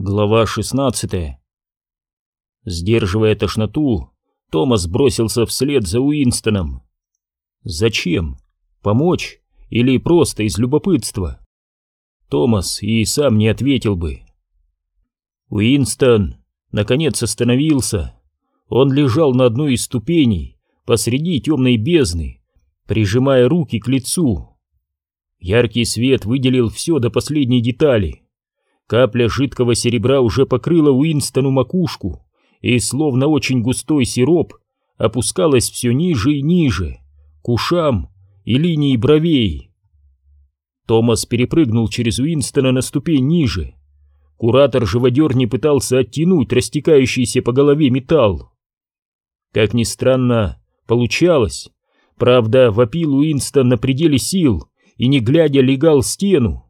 Глава 16 Сдерживая тошноту, Томас бросился вслед за Уинстоном. Зачем? Помочь? Или просто из любопытства? Томас и сам не ответил бы. Уинстон наконец остановился. Он лежал на одной из ступеней посреди темной бездны, прижимая руки к лицу. Яркий свет выделил все до последней детали — Капля жидкого серебра уже покрыла Уинстону макушку, и, словно очень густой сироп, опускалась все ниже и ниже, к ушам и линии бровей. Томас перепрыгнул через Уинстона на ступень ниже. Куратор живодерни пытался оттянуть растекающийся по голове металл. Как ни странно, получалось. Правда, вопил Уинстон на пределе сил и, не глядя, легал стену.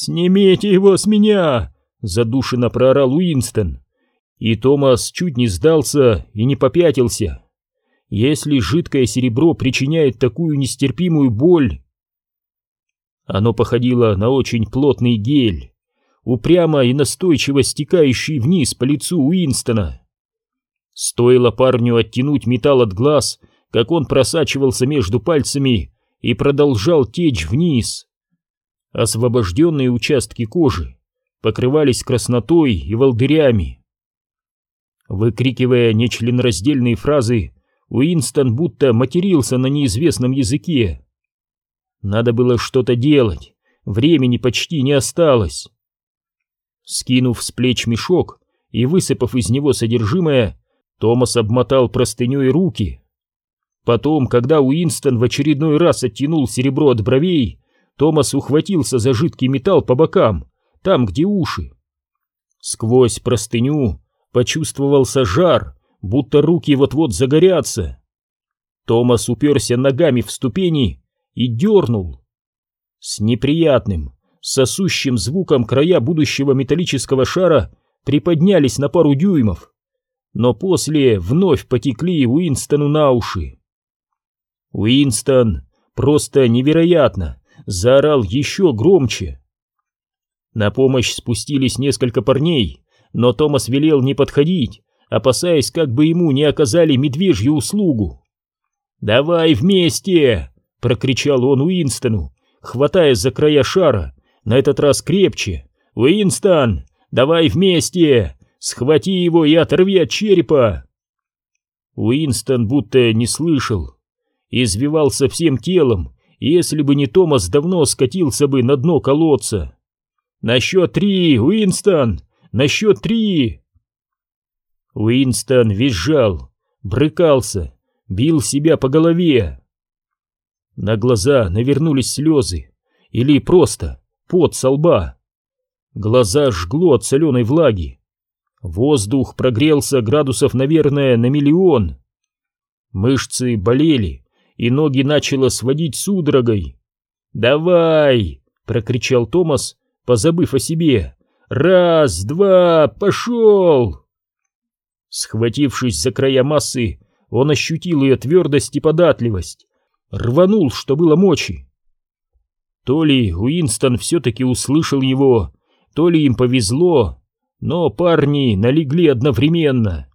«Снимите его с меня!» — задушенно проорал Уинстон. И Томас чуть не сдался и не попятился. Если жидкое серебро причиняет такую нестерпимую боль... Оно походило на очень плотный гель, упрямо и настойчиво стекающий вниз по лицу Уинстона. Стоило парню оттянуть металл от глаз, как он просачивался между пальцами и продолжал течь вниз. Освобожденные участки кожи покрывались краснотой и волдырями. Выкрикивая нечленораздельные фразы, Уинстон будто матерился на неизвестном языке. Надо было что-то делать, времени почти не осталось. Скинув с плеч мешок и высыпав из него содержимое, Томас обмотал простыней руки. Потом, когда Уинстон в очередной раз оттянул серебро от бровей, Томас ухватился за жидкий металл по бокам, там, где уши. Сквозь простыню почувствовался жар, будто руки вот-вот загорятся. Томас уперся ногами в ступени и дернул. С неприятным, сосущим звуком края будущего металлического шара приподнялись на пару дюймов, но после вновь потекли Уинстону на уши. Уинстон просто невероятно, заорал еще громче. На помощь спустились несколько парней, но Томас велел не подходить, опасаясь, как бы ему не оказали медвежью услугу. «Давай вместе!» — прокричал он Уинстону, хватая за края шара, на этот раз крепче. «Уинстон, давай вместе! Схвати его и оторви от черепа!» Уинстон будто не слышал, извивался всем телом, если бы не Томас, давно скатился бы на дно колодца. «На счет три, Уинстон! На счет три!» Уинстон визжал, брыкался, бил себя по голове. На глаза навернулись слезы, или просто пот со лба. Глаза жгло от соленой влаги. Воздух прогрелся градусов, наверное, на миллион. Мышцы болели, и ноги начало сводить судорогой. «Давай!» — прокричал Томас, позабыв о себе. «Раз, два, пошел!» Схватившись за края массы, он ощутил ее твердость и податливость. Рванул, что было мочи. То ли Уинстон все-таки услышал его, то ли им повезло, но парни налегли одновременно.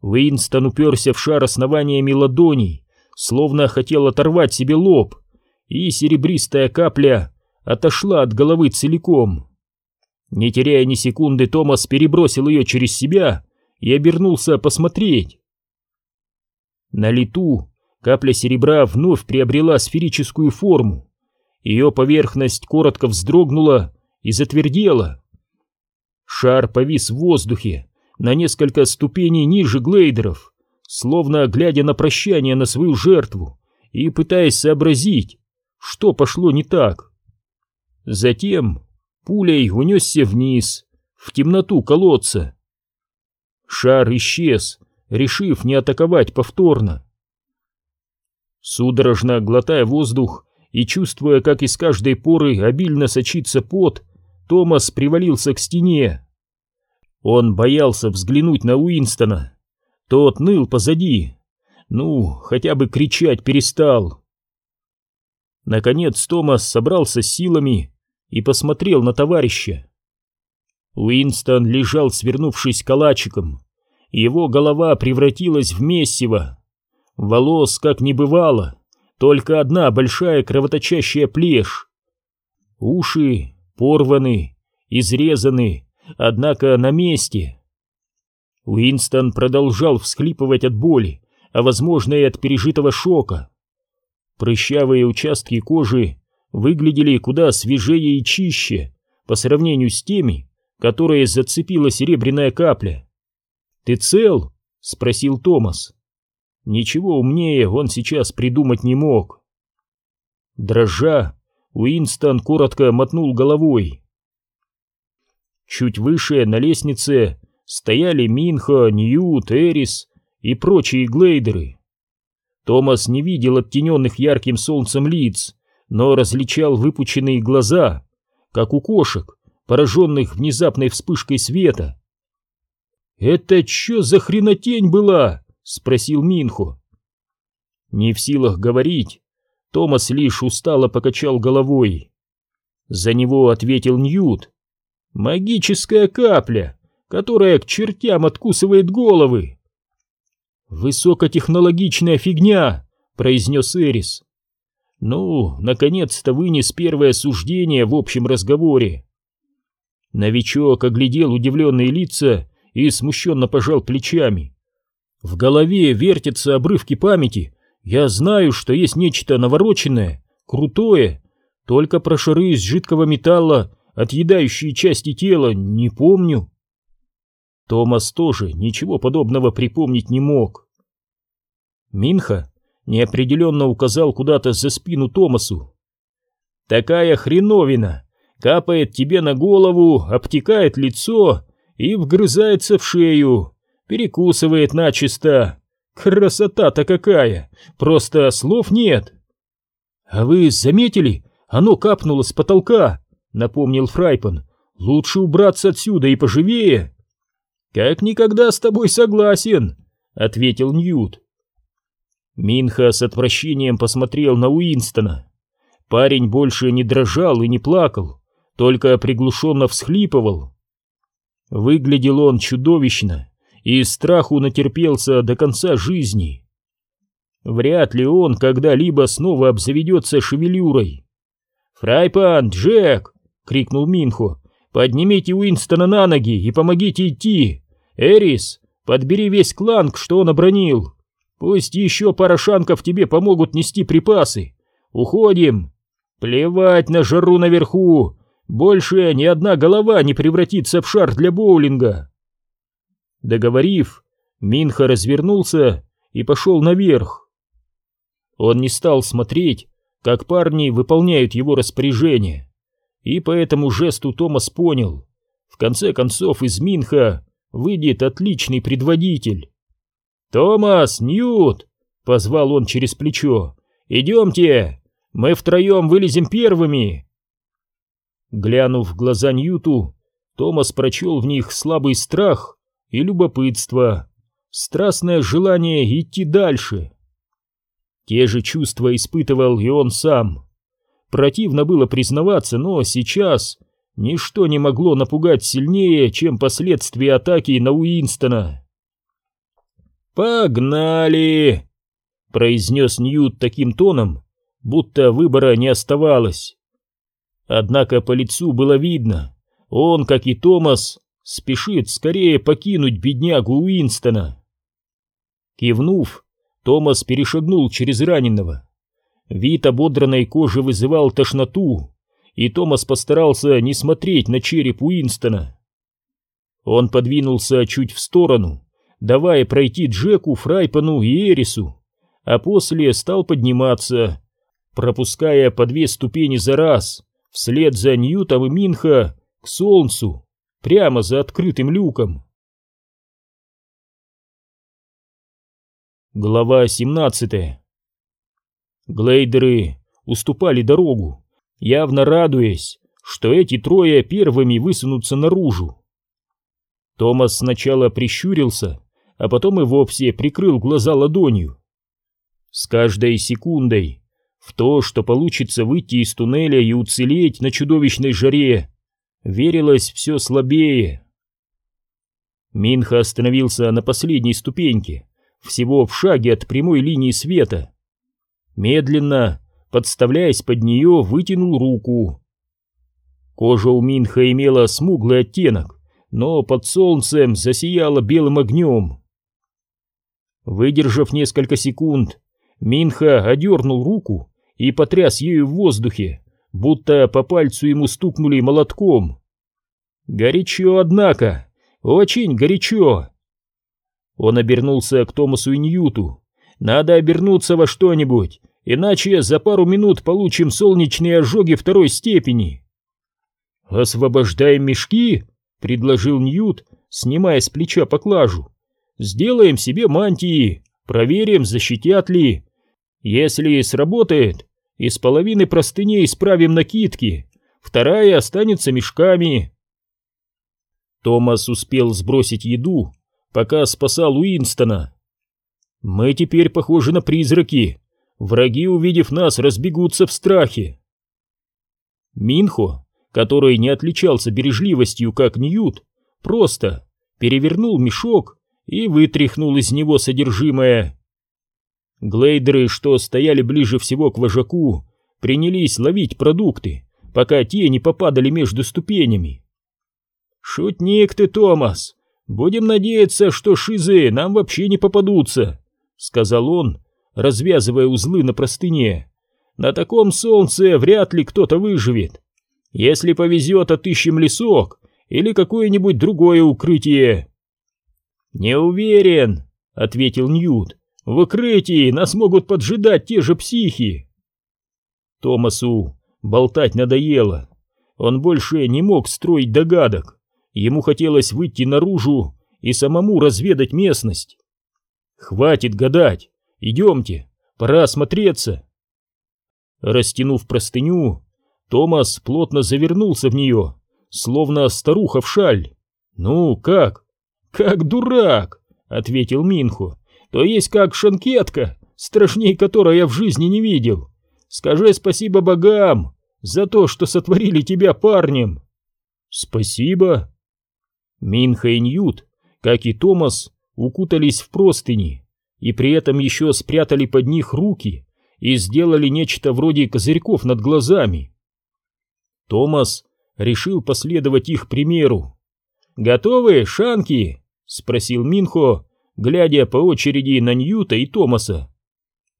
Уинстон уперся в шар основаниями ладоней, словно хотел оторвать себе лоб, и серебристая капля отошла от головы целиком. Не теряя ни секунды, Томас перебросил ее через себя и обернулся посмотреть. На лету капля серебра вновь приобрела сферическую форму. Ее поверхность коротко вздрогнула и затвердела. Шар повис в воздухе на несколько ступеней ниже глейдеров, словно глядя на прощание на свою жертву и пытаясь сообразить, что пошло не так. Затем пулей унесся вниз, в темноту колодца. Шар исчез, решив не атаковать повторно. Судорожно глотая воздух и чувствуя, как из каждой поры обильно сочится пот, Томас привалился к стене. Он боялся взглянуть на Уинстона, тот ныл позади. Ну, хотя бы кричать перестал. Наконец Томас собрался с силами и посмотрел на товарища. Уинстон лежал, свернувшись калачиком. Его голова превратилась в месиво. Волос как не бывало, только одна большая кровоточащая плешь. Уши порваны, изрезаны, однако на месте. Уинстон продолжал всхлипывать от боли, а возможно и от пережитого шока. Прыщавые участки кожи выглядели куда свежее и чище по сравнению с теми, которые зацепила серебряная капля. «Ты цел?» — спросил Томас. Ничего умнее он сейчас придумать не мог. Дрожа, Уинстон коротко мотнул головой. Чуть выше на лестнице стояли Минхо, Ньют, Эрис и прочие глейдеры. Томас не видел оттененных ярким солнцем лиц, но различал выпученные глаза, как у кошек, пораженных внезапной вспышкой света. «Это чё за хренотень была?» — спросил Минхо. Не в силах говорить, Томас лишь устало покачал головой. За него ответил Ньют. «Магическая капля, которая к чертям откусывает головы!» «Высокотехнологичная фигня!» — произнес Эрис. «Ну, наконец-то вынес первое суждение в общем разговоре». Новичок оглядел удивленные лица и смущенно пожал плечами. «В голове вертятся обрывки памяти. Я знаю, что есть нечто навороченное, крутое, только про шары из жидкого металла, отъедающие части тела, не помню». Томас тоже ничего подобного припомнить не мог. Минха неопределенно указал куда-то за спину Томасу. «Такая хреновина капает тебе на голову, обтекает лицо и вгрызается в шею, перекусывает начисто. Красота-то какая! Просто слов нет!» «А вы заметили? Оно капнуло с потолка!» — напомнил Фрайпан. «Лучше убраться отсюда и поживее!» «Как никогда с тобой согласен!» — ответил Ньют. Минха с отвращением посмотрел на Уинстона. Парень больше не дрожал и не плакал, только приглушенно всхлипывал. Выглядел он чудовищно и страху натерпелся до конца жизни. Вряд ли он когда-либо снова обзаведется шевелюрой. «Фрайпан, Джек!» — крикнул Минхо. «Поднимите Уинстона на ноги и помогите идти! Эрис, подбери весь кланг, что он обронил!» Пусть еще пара шанков тебе помогут нести припасы. Уходим. Плевать на жару наверху. Больше ни одна голова не превратится в шар для боулинга. Договорив, Минха развернулся и пошел наверх. Он не стал смотреть, как парни выполняют его распоряжение, и по этому жесту Томас понял, в конце концов из Минха выйдет отличный предводитель. «Томас, Ньют!» — позвал он через плечо. «Идемте! Мы втроем вылезем первыми!» Глянув в глаза Ньюту, Томас прочел в них слабый страх и любопытство, страстное желание идти дальше. Те же чувства испытывал и он сам. Противно было признаваться, но сейчас ничто не могло напугать сильнее, чем последствия атаки на Уинстона. «Погнали!» — произнес Ньют таким тоном, будто выбора не оставалось. Однако по лицу было видно, он, как и Томас, спешит скорее покинуть беднягу Уинстона. Кивнув, Томас перешагнул через раненого. Вид ободранной кожи вызывал тошноту, и Томас постарался не смотреть на череп Уинстона. Он подвинулся чуть в сторону, давая пройти Джеку, Фрайпану и Эрису, а после стал подниматься, пропуская по две ступени за раз, вслед за Ньютом и Минха к солнцу, прямо за открытым люком. Глава 17 Глейдеры уступали дорогу, явно радуясь, что эти трое первыми высунутся наружу. Томас сначала прищурился, а потом и вовсе прикрыл глаза ладонью. С каждой секундой в то, что получится выйти из туннеля и уцелеть на чудовищной жаре, верилось все слабее. Минха остановился на последней ступеньке, всего в шаге от прямой линии света. Медленно, подставляясь под нее, вытянул руку. Кожа у Минха имела смуглый оттенок, но под солнцем засияла белым огнем. Выдержав несколько секунд, Минха одернул руку и потряс ею в воздухе, будто по пальцу ему стукнули молотком. Горячо, однако, очень горячо. Он обернулся к Томасу и Ньюту. Надо обернуться во что-нибудь, иначе за пару минут получим солнечные ожоги второй степени. «Освобождаем мешки?» — предложил Ньют, снимая с плеча поклажу. «Сделаем себе мантии, проверим, защитят ли. Если сработает, из половины простыней исправим накидки, вторая останется мешками». Томас успел сбросить еду, пока спасал Уинстона. «Мы теперь похожи на призраки. Враги, увидев нас, разбегутся в страхе». Минхо который не отличался бережливостью, как Ньют, просто перевернул мешок и вытряхнул из него содержимое. Глейдеры, что стояли ближе всего к вожаку, принялись ловить продукты, пока те не попадали между ступенями. «Шутник ты, Томас! Будем надеяться, что шизы нам вообще не попадутся», — сказал он, развязывая узлы на простыне. «На таком солнце вряд ли кто-то выживет. Если повезет, отыщем лесок или какое-нибудь другое укрытие. Не уверен, ответил Ньют. В укрытии нас могут поджидать те же психи. Томасу болтать надоело. Он больше не мог строить догадок. Ему хотелось выйти наружу и самому разведать местность. Хватит гадать. Идемте, пора осмотреться. Растянув простыню, Томас плотно завернулся в нее, словно старуха в шаль. «Ну, как?» «Как дурак!» — ответил Минху. «То есть как шанкетка, страшней которой я в жизни не видел. Скажи спасибо богам за то, что сотворили тебя парнем!» «Спасибо!» Минха и Ньют, как и Томас, укутались в простыни и при этом еще спрятали под них руки и сделали нечто вроде козырьков над глазами. Томас решил последовать их примеру. «Готовы, шанки?» — спросил Минхо, глядя по очереди на Ньюта и Томаса.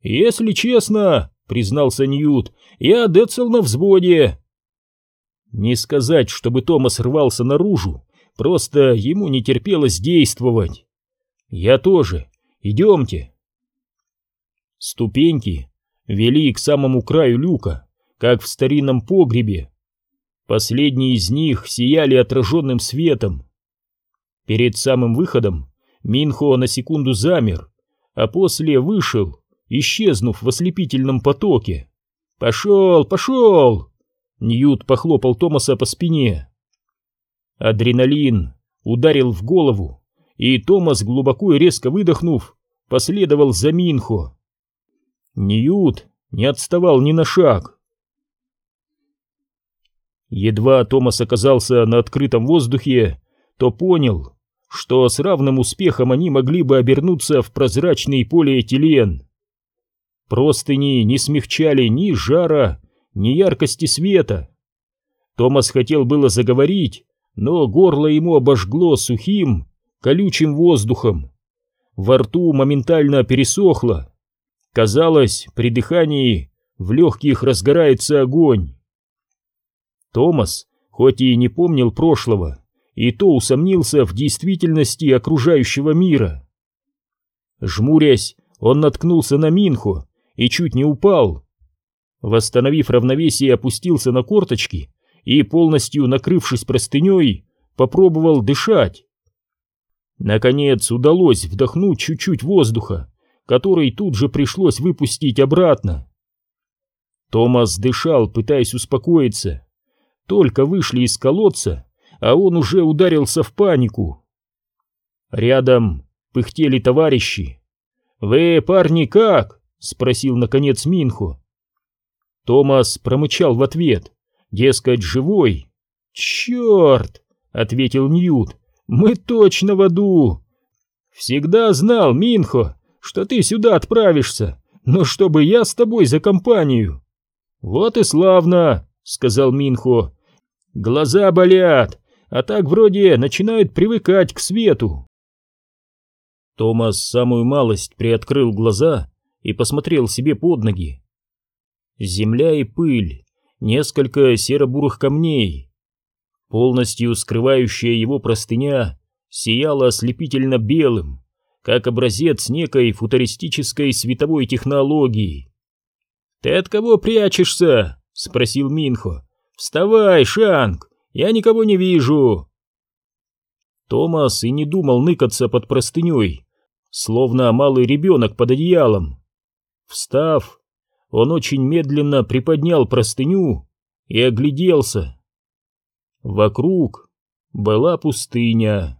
«Если честно», — признался Ньют, — «я Децл на взводе». Не сказать, чтобы Томас рвался наружу, просто ему не терпелось действовать. «Я тоже. Идемте». Ступеньки вели к самому краю люка, как в старинном погребе, Последние из них сияли отраженным светом. Перед самым выходом Минхо на секунду замер, а после вышел, исчезнув в ослепительном потоке. «Пошел, пошел!» Ньют похлопал Томаса по спине. Адреналин ударил в голову, и Томас, глубоко и резко выдохнув, последовал за Минхо. Ньют не отставал ни на шаг. Едва Томас оказался на открытом воздухе, то понял, что с равным успехом они могли бы обернуться в прозрачный полиэтилен. Простыни не смягчали ни жара, ни яркости света. Томас хотел было заговорить, но горло ему обожгло сухим, колючим воздухом. Во рту моментально пересохло. Казалось, при дыхании в легких разгорается огонь. Томас, хоть и не помнил прошлого, и то усомнился в действительности окружающего мира. Жмурясь, он наткнулся на Минху и чуть не упал. Восстановив равновесие, опустился на корточки и, полностью накрывшись простыней, попробовал дышать. Наконец удалось вдохнуть чуть-чуть воздуха, который тут же пришлось выпустить обратно. Томас дышал, пытаясь успокоиться. Только вышли из колодца, а он уже ударился в панику. Рядом пыхтели товарищи. «Вы, парни, как?» — спросил, наконец, Минху. Томас промычал в ответ, дескать, живой. «Черт!» — ответил Ньют. «Мы точно в аду! Всегда знал, Минхо, что ты сюда отправишься, но чтобы я с тобой за компанию!» «Вот и славно!» — сказал Минхо. «Глаза болят, а так вроде начинают привыкать к свету». Томас самую малость приоткрыл глаза и посмотрел себе под ноги. Земля и пыль, несколько серо-бурых камней. Полностью скрывающая его простыня сияла ослепительно белым, как образец некой футуристической световой технологии. «Ты от кого прячешься?» — спросил Минхо. «Вставай, Шанг, я никого не вижу!» Томас и не думал ныкаться под простыней, словно малый ребенок под одеялом. Встав, он очень медленно приподнял простыню и огляделся. Вокруг была пустыня.